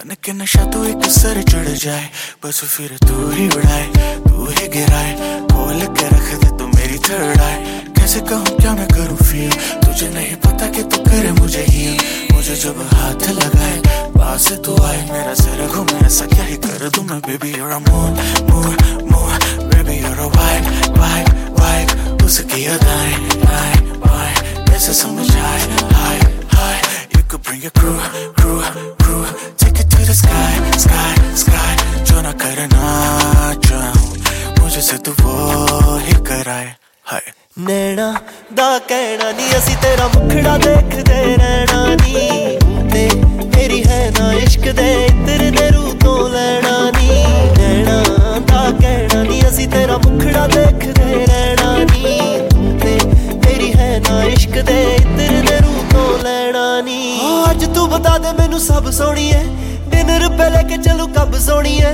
बन के नशा तो एक सर चढ़ जाए, बस फिर तू ही उड़ाए तू ही गिराए, खोल के रख दे तू मेरी थर्ड आए कैसे कहूँ, क्या मैं करूँ फील तुझे नहीं पता कि तू करे मुझे ही मुझे जब हाथ लगाए, पास तू आए, मेरा सर घूमे, ऐसा क्या ही कर दूँ मैं baby you're a moon moon moon, baby, you're a white उसकी अदाएँ, आए आए, कैसे समझ आए hi hi you could bring your crew crew ਬਸ ਵਾਹੇ ਕਰਾਏ, ਹਾਏ। ਨੈਣਾ ਦਾ ਕਹਿਣਾ ਨਹੀਂ ਅਸੀਂ ਤੇਰਾ ਮੁਖੜਾ ਦੇਖਦੇ ਰਹਿਣਾ ਨਹੀਂ ਤੇ ਮੇਰੀ ਹੈ ਨਾ ਇਸ਼ਕ ਦੇ ਤੇਰੇ ਦੇ ਰੂਹ ਤੋਂ ਲੈਣਾ ਨਹੀਂ ਨੈਣਾ ਦਾ ਕਹਿਣਾ ਨਹੀਂ ਅਸੀਂ ਤੇਰਾ ਮੁਖੜਾ ਦੇਖਦੇ ਰਹਿਣਾ ਨਹੀਂ ਤੇ ਮੇਰੀ ਹੈ ਨਾ ਇਸ਼ਕ ਦੇ ਤੇਰੇ ਦੇ ਰੂਹ ਤੋਂ ਲੈਣਾ ਨਹੀਂ ਅੱਜ ਤੂੰ ਬਤਾ ਦੇ ਮੈਨੂੰ ਸਭ ਸੋਣੀ ਐ ਬਿਨ ਰੁਪਏ ਲੈ ਕੇ ਚਲੂ ਕਬ ਸੋਣੀ ਐ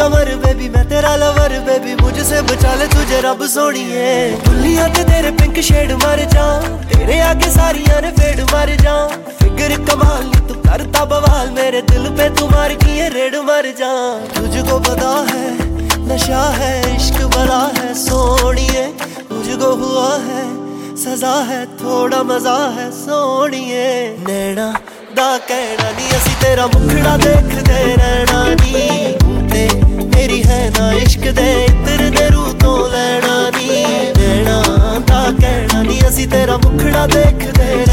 कमर बेबी मैं तेरा लवर बेबी मुझसे बचा ले तुझे रब सोनिए दुनिया ते तेरे पिंक शेड मर जा तेरे आगे सारियां ने फेड मर जा फिगर कमाल नी तू करता बवाल मेरे दिल पे तू मार किए रेड मर जा तुझको पता है नशा है इश्क बड़ा है सोनिए मुझको हुआ है सजा है थोड़ा मजा है सोनिए नैना ਦਾ ਕਹਿਣਾ ਨਹੀਂ ਅਸੀਂ ਤੇਰਾ ਮੁਖੜਾ ਦੇਖਦੇ ਅਸੀਂ ਤੇਰਾ ਮੁਖੜਾ ਦੇਖਦੇ